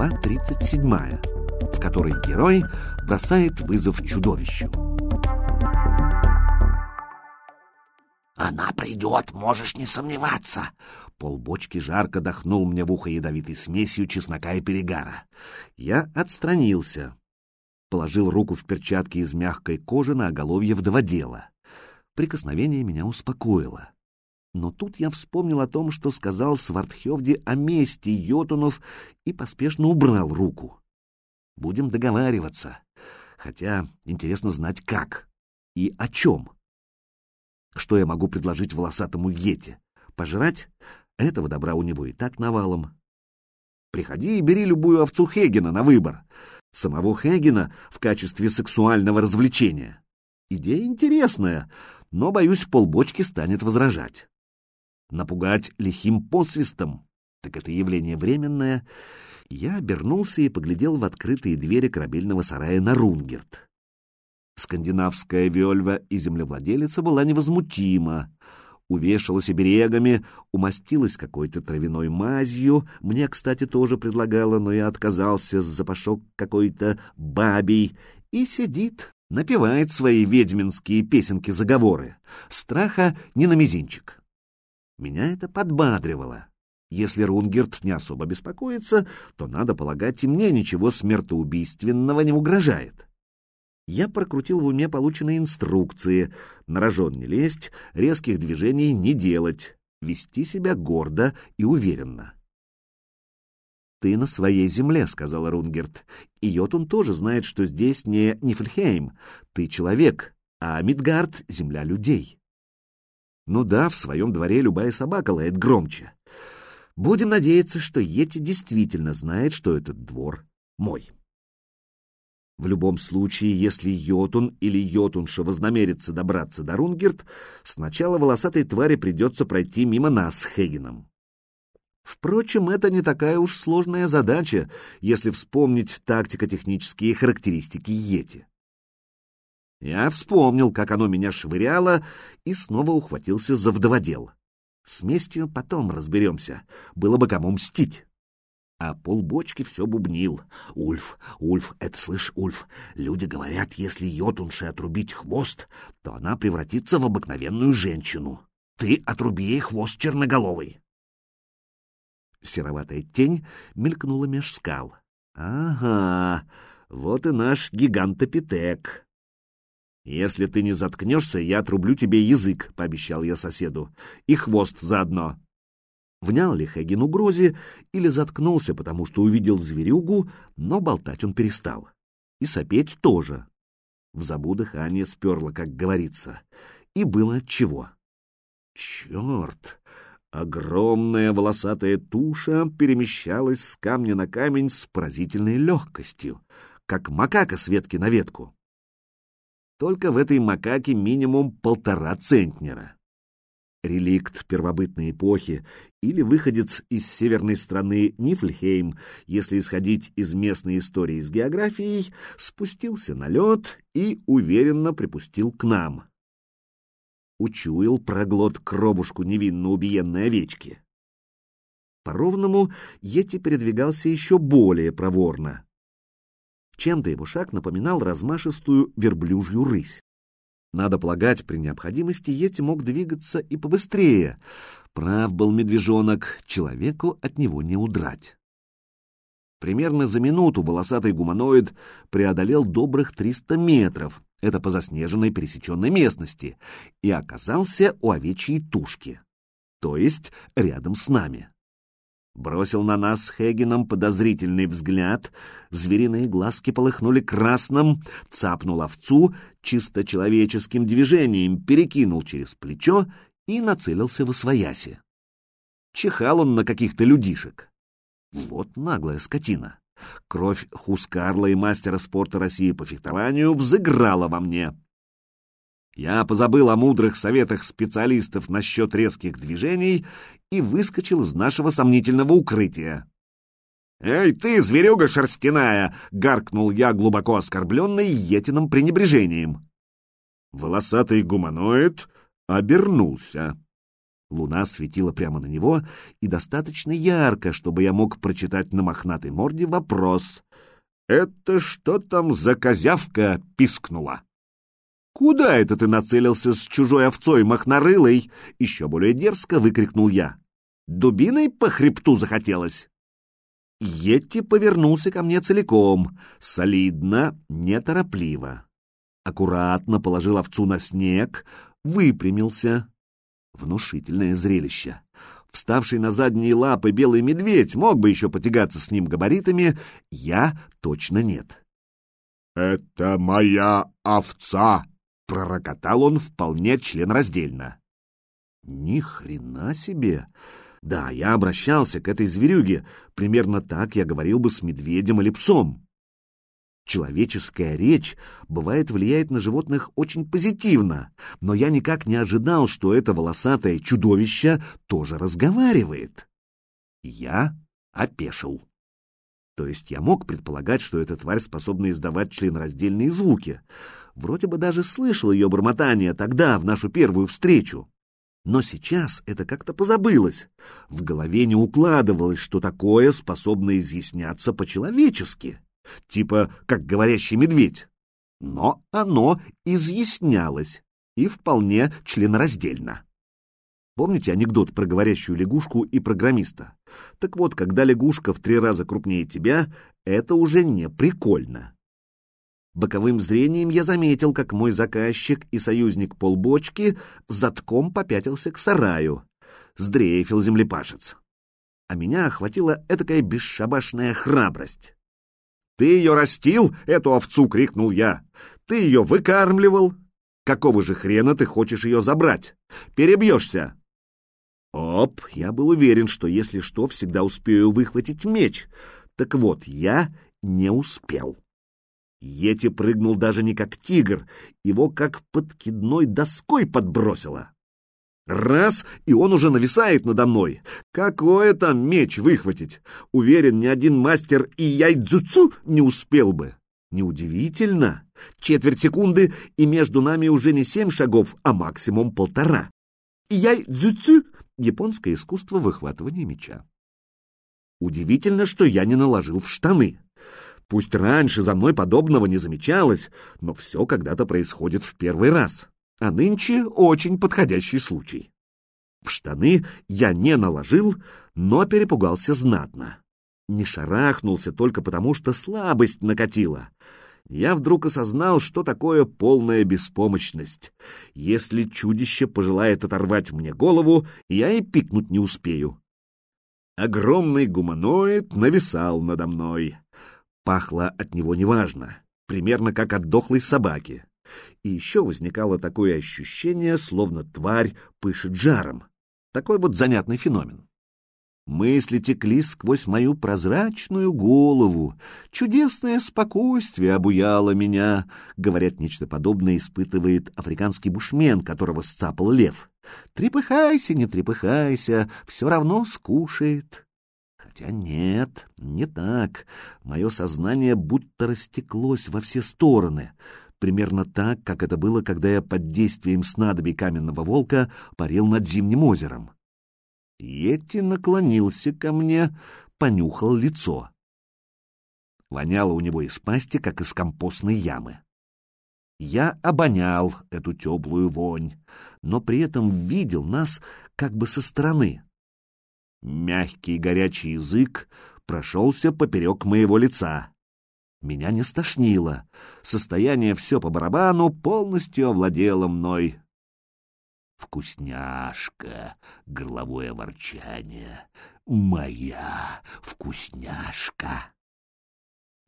Глава 37, в которой герой бросает вызов чудовищу. «Она придет, можешь не сомневаться!» Полбочки жарко дохнул мне в ухо ядовитой смесью чеснока и перегара. Я отстранился. Положил руку в перчатки из мягкой кожи на оголовье вдоводела. Прикосновение меня успокоило. Но тут я вспомнил о том, что сказал Свардхевде о мести Йотунов и поспешно убрал руку. Будем договариваться. Хотя интересно знать, как и о чем. Что я могу предложить волосатому Йете? Пожрать? Этого добра у него и так навалом. Приходи и бери любую овцу Хегена на выбор. Самого Хегена в качестве сексуального развлечения. Идея интересная, но, боюсь, полбочки станет возражать. Напугать лихим посвистом, так это явление временное. Я обернулся и поглядел в открытые двери корабельного сарая на Рунгерт. Скандинавская вельва и землевладелица была невозмутима. Увешалась оберегами, умастилась какой-то травяной мазью. Мне, кстати, тоже предлагала, но я отказался с запашок какой-то бабий. И сидит, напевает свои ведьминские песенки-заговоры. Страха не на мизинчик. Меня это подбадривало. Если Рунгерт не особо беспокоится, то, надо полагать, и мне ничего смертоубийственного не угрожает я прокрутил в уме полученные инструкции. На рожон не лезть, резких движений не делать, вести себя гордо и уверенно. «Ты на своей земле», — сказал Рунгерт. «И Йотун тоже знает, что здесь не Нифльхейм. Ты человек, а Мидгард — земля людей». «Ну да, в своем дворе любая собака лает громче. Будем надеяться, что Йети действительно знает, что этот двор мой». В любом случае, если Йотун или Йотунша вознамерится добраться до Рунгерт, сначала волосатой твари придется пройти мимо нас с Хегеном. Впрочем, это не такая уж сложная задача, если вспомнить тактико-технические характеристики Йети. Я вспомнил, как оно меня швыряло, и снова ухватился за вдоводел. С местью потом разберемся, было бы кому мстить а полбочки все бубнил. «Ульф, Ульф, это слышь, Ульф, люди говорят, если йотунше отрубить хвост, то она превратится в обыкновенную женщину. Ты отруби ей хвост черноголовый». Сероватая тень мелькнула меж скал. «Ага, вот и наш гигантопитек». «Если ты не заткнешься, я отрублю тебе язык», — пообещал я соседу, — «и хвост заодно». Внял ли Хэгин угрозе или заткнулся, потому что увидел зверюгу, но болтать он перестал. И сопеть тоже. В забу дыхание сперло, как говорится. И было отчего. Черт! Огромная волосатая туша перемещалась с камня на камень с поразительной легкостью, как макака с ветки на ветку. Только в этой макаке минимум полтора центнера реликт первобытной эпохи или выходец из северной страны Нифльхейм, если исходить из местной истории с географией, спустился на лед и уверенно припустил к нам. Учуял проглот кровушку невинно убиенной овечки. По-ровному Йети передвигался еще более проворно. Чем-то его шаг напоминал размашистую верблюжью рысь. Надо полагать, при необходимости Йети мог двигаться и побыстрее. Прав был медвежонок, человеку от него не удрать. Примерно за минуту волосатый гуманоид преодолел добрых 300 метров, это по заснеженной пересеченной местности, и оказался у овечьей тушки, то есть рядом с нами бросил на нас с Хегином подозрительный взгляд, звериные глазки полыхнули красным, цапнул овцу, чисто человеческим движением перекинул через плечо и нацелился в освояси. Чихал он на каких-то людишек. Вот наглая скотина. Кровь Хускарла и мастера спорта России по фехтованию взыграла во мне. Я позабыл о мудрых советах специалистов насчет резких движений и выскочил из нашего сомнительного укрытия. «Эй, ты, зверюга шерстяная!» — гаркнул я, глубоко оскорбленный етиным пренебрежением. Волосатый гуманоид обернулся. Луна светила прямо на него и достаточно ярко, чтобы я мог прочитать на мохнатой морде вопрос. «Это что там за козявка пискнула?» «Куда это ты нацелился с чужой овцой махнорылой?» — еще более дерзко выкрикнул я. «Дубиной по хребту захотелось?» Йетти повернулся ко мне целиком, солидно, неторопливо. Аккуратно положил овцу на снег, выпрямился. Внушительное зрелище. Вставший на задние лапы белый медведь мог бы еще потягаться с ним габаритами, я точно нет. «Это моя овца!» — пророкотал он вполне членраздельно. «Ни хрена себе!» Да, я обращался к этой зверюге, примерно так я говорил бы с медведем или псом. Человеческая речь, бывает, влияет на животных очень позитивно, но я никак не ожидал, что это волосатое чудовище тоже разговаривает. Я опешил. То есть я мог предполагать, что эта тварь способна издавать членораздельные звуки. Вроде бы даже слышал ее бормотание тогда, в нашу первую встречу. Но сейчас это как-то позабылось. В голове не укладывалось, что такое способно изъясняться по-человечески типа как говорящий медведь. Но оно изъяснялось, и вполне членораздельно. Помните анекдот про говорящую лягушку и программиста? Так вот, когда лягушка в три раза крупнее тебя, это уже не прикольно. Боковым зрением я заметил, как мой заказчик и союзник полбочки затком попятился к сараю. Сдрейфил землепашец. А меня охватила этакая бесшабашная храбрость. «Ты ее растил, эту овцу!» — крикнул я. «Ты ее выкармливал! Какого же хрена ты хочешь ее забрать? Перебьешься!» Оп, я был уверен, что если что, всегда успею выхватить меч. Так вот, я не успел. Йети прыгнул даже не как тигр, его как подкидной доской подбросило. Раз, и он уже нависает надо мной. Какое там меч выхватить? Уверен, ни один мастер и яйдзюцу не успел бы. Неудивительно. Четверть секунды, и между нами уже не семь шагов, а максимум полтора. Яйдзюцу — японское искусство выхватывания меча. Удивительно, что я не наложил в штаны. Пусть раньше за мной подобного не замечалось, но все когда-то происходит в первый раз а нынче очень подходящий случай. В штаны я не наложил, но перепугался знатно. Не шарахнулся только потому, что слабость накатила. Я вдруг осознал, что такое полная беспомощность. Если чудище пожелает оторвать мне голову, я и пикнуть не успею. Огромный гуманоид нависал надо мной. Пахло от него неважно, примерно как от дохлой собаки и еще возникало такое ощущение, словно тварь пышет жаром. Такой вот занятный феномен. Мысли текли сквозь мою прозрачную голову. Чудесное спокойствие обуяло меня. Говорят, нечто подобное испытывает африканский бушмен, которого сцапал лев. Трепыхайся, не трепыхайся, все равно скушает. Хотя нет, не так. Мое сознание будто растеклось во все стороны примерно так, как это было, когда я под действием снадобий каменного волка парил над зимним озером. Йети наклонился ко мне, понюхал лицо. Воняло у него из пасти, как из компостной ямы. Я обонял эту теплую вонь, но при этом видел нас как бы со стороны. Мягкий горячий язык прошелся поперек моего лица. Меня не стошнило. Состояние все по барабану полностью овладело мной. Вкусняшка, горловое ворчание. Моя вкусняшка.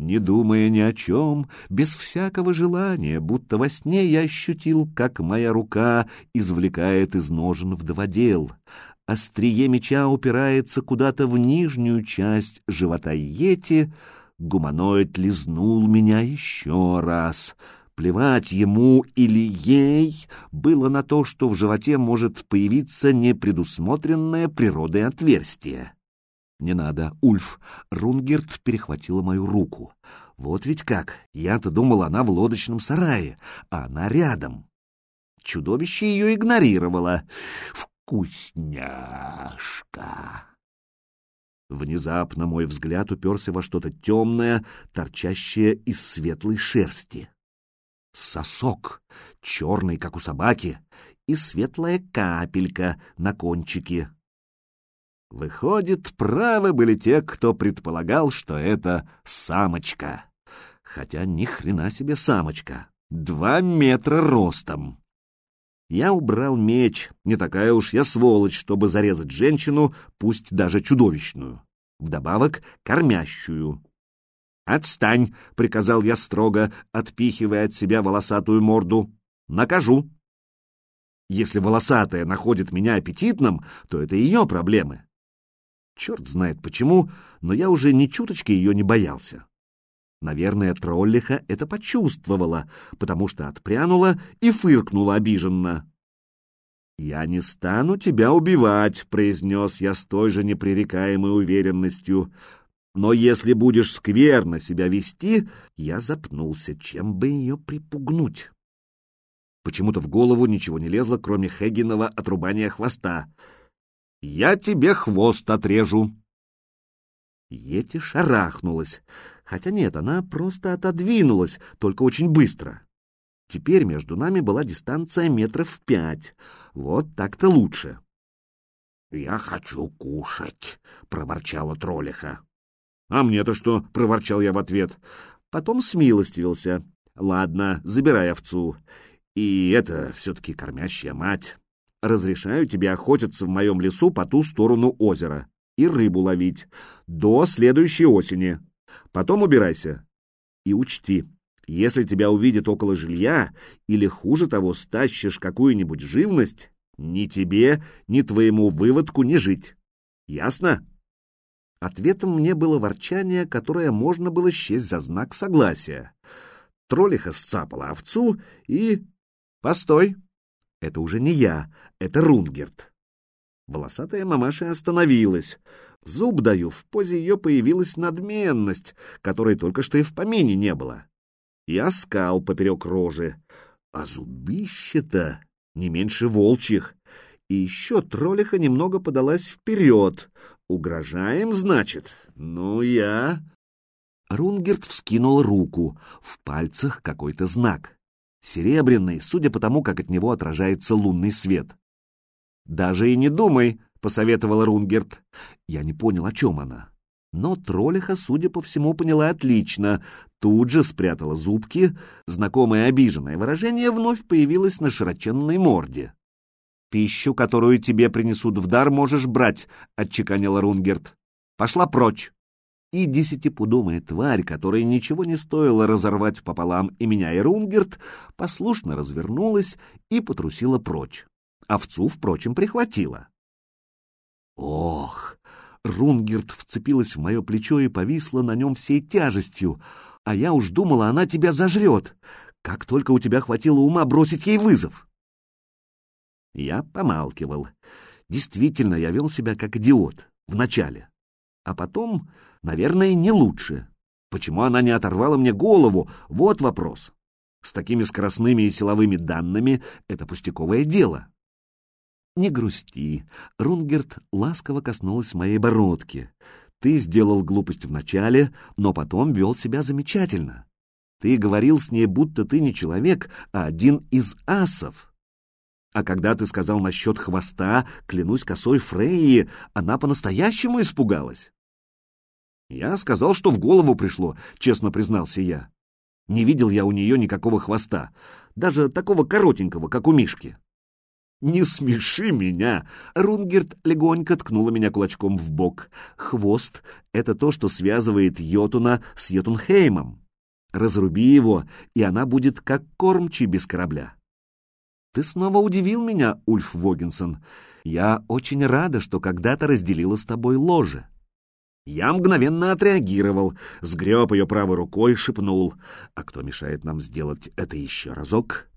Не думая ни о чем, без всякого желания, будто во сне я ощутил, как моя рука извлекает из ножен вдоводел. Острие меча упирается куда-то в нижнюю часть живота Йети — Гуманоид лизнул меня еще раз. Плевать ему или ей было на то, что в животе может появиться непредусмотренное природой отверстие. «Не надо, Ульф!» — Рунгерт перехватила мою руку. «Вот ведь как! Я-то думал, она в лодочном сарае, а она рядом!» Чудовище ее игнорировало. Вкусняшка. Внезапно мой взгляд уперся во что-то темное, торчащее из светлой шерсти. Сосок, черный, как у собаки, и светлая капелька на кончике. Выходит, правы были те, кто предполагал, что это самочка. Хотя ни хрена себе самочка. Два метра ростом. Я убрал меч, не такая уж я сволочь, чтобы зарезать женщину, пусть даже чудовищную. Вдобавок, кормящую. «Отстань!» — приказал я строго, отпихивая от себя волосатую морду. «Накажу!» Если волосатая находит меня аппетитным, то это ее проблемы. Черт знает почему, но я уже ни чуточки ее не боялся. Наверное, троллиха это почувствовала, потому что отпрянула и фыркнула обиженно. «Я не стану тебя убивать», — произнес я с той же непререкаемой уверенностью. «Но если будешь скверно себя вести, я запнулся, чем бы ее припугнуть». Почему-то в голову ничего не лезло, кроме Хегинова отрубания хвоста. «Я тебе хвост отрежу!» Ети шарахнулась. Хотя нет, она просто отодвинулась, только очень быстро. Теперь между нами была дистанция метров пять. Вот так-то лучше. — Я хочу кушать, — проворчала троллиха. — А мне-то что? — проворчал я в ответ. Потом смилостивился. — Ладно, забирай овцу. И это все-таки кормящая мать. Разрешаю тебе охотиться в моем лесу по ту сторону озера и рыбу ловить до следующей осени. Потом убирайся. И учти, если тебя увидят около жилья или, хуже того, стащишь какую-нибудь живность, ни тебе, ни твоему выводку не жить. Ясно? Ответом мне было ворчание, которое можно было счесть за знак согласия. Троллиха сцапала овцу и... Постой! Это уже не я, это Рунгерт. Волосатая мамаша остановилась. Зуб даю, в позе ее появилась надменность, которой только что и в помине не было. Я скал поперек рожи, а зубище-то не меньше волчьих. И еще троллиха немного подалась вперед. Угрожаем, значит? Ну, я... Рунгерт вскинул руку, в пальцах какой-то знак. Серебряный, судя по тому, как от него отражается лунный свет. «Даже и не думай», — посоветовал Рунгерт. Я не понял, о чем она. Но троллиха, судя по всему, поняла отлично. Тут же спрятала зубки. Знакомое обиженное выражение вновь появилось на широченной морде. «Пищу, которую тебе принесут в дар, можешь брать», — отчеканила Рунгерт. «Пошла прочь» и десятипудомая тварь, которой ничего не стоило разорвать пополам и меня, и Рунгерт, послушно развернулась и потрусила прочь. Овцу, впрочем, прихватила. Ох! Рунгерт вцепилась в мое плечо и повисла на нем всей тяжестью, а я уж думала, она тебя зажрет. Как только у тебя хватило ума бросить ей вызов. Я помалкивал. Действительно, я вел себя как идиот. Вначале. А потом Наверное, не лучше. Почему она не оторвала мне голову? Вот вопрос. С такими скоростными и силовыми данными это пустяковое дело. Не грусти. Рунгерт ласково коснулась моей бородки. Ты сделал глупость вначале, но потом вел себя замечательно. Ты говорил с ней, будто ты не человек, а один из асов. А когда ты сказал насчет хвоста, клянусь косой Фрейи, она по-настоящему испугалась. Я сказал, что в голову пришло, честно признался я. Не видел я у нее никакого хвоста, даже такого коротенького, как у Мишки. «Не смеши меня!» Рунгерт легонько ткнула меня кулачком в бок. «Хвост — это то, что связывает Йотуна с Йотунхеймом. Разруби его, и она будет как кормчий без корабля». «Ты снова удивил меня, Ульф Вогинсон. Я очень рада, что когда-то разделила с тобой ложе». Я мгновенно отреагировал, сгреб ее правой рукой, шепнул. «А кто мешает нам сделать это еще разок?»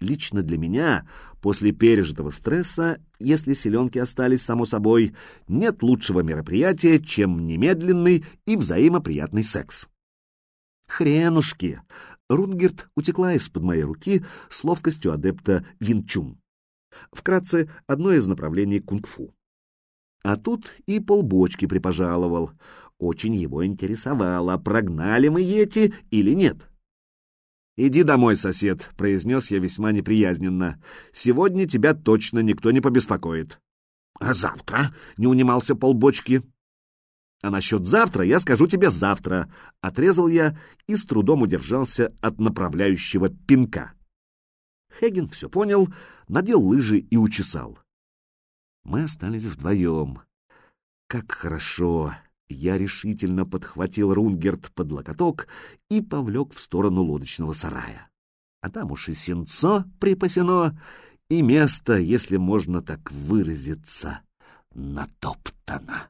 Лично для меня, после пережитого стресса, если селенки остались само собой, нет лучшего мероприятия, чем немедленный и взаимоприятный секс. Хренушки! Рунгерт утекла из-под моей руки с ловкостью адепта Винчун. Вкратце, одно из направлений кунг-фу. А тут и полбочки припожаловал. Очень его интересовало, прогнали мы Йети или нет. «Иди домой, сосед», — произнес я весьма неприязненно. «Сегодня тебя точно никто не побеспокоит». «А завтра?» — не унимался полбочки. «А насчет завтра я скажу тебе завтра», — отрезал я и с трудом удержался от направляющего пинка. Хеген все понял, надел лыжи и учесал. Мы остались вдвоем. Как хорошо! Я решительно подхватил Рунгерт под локоток и повлек в сторону лодочного сарая. А там уж и сенцо припасено, и место, если можно так выразиться, натоптано.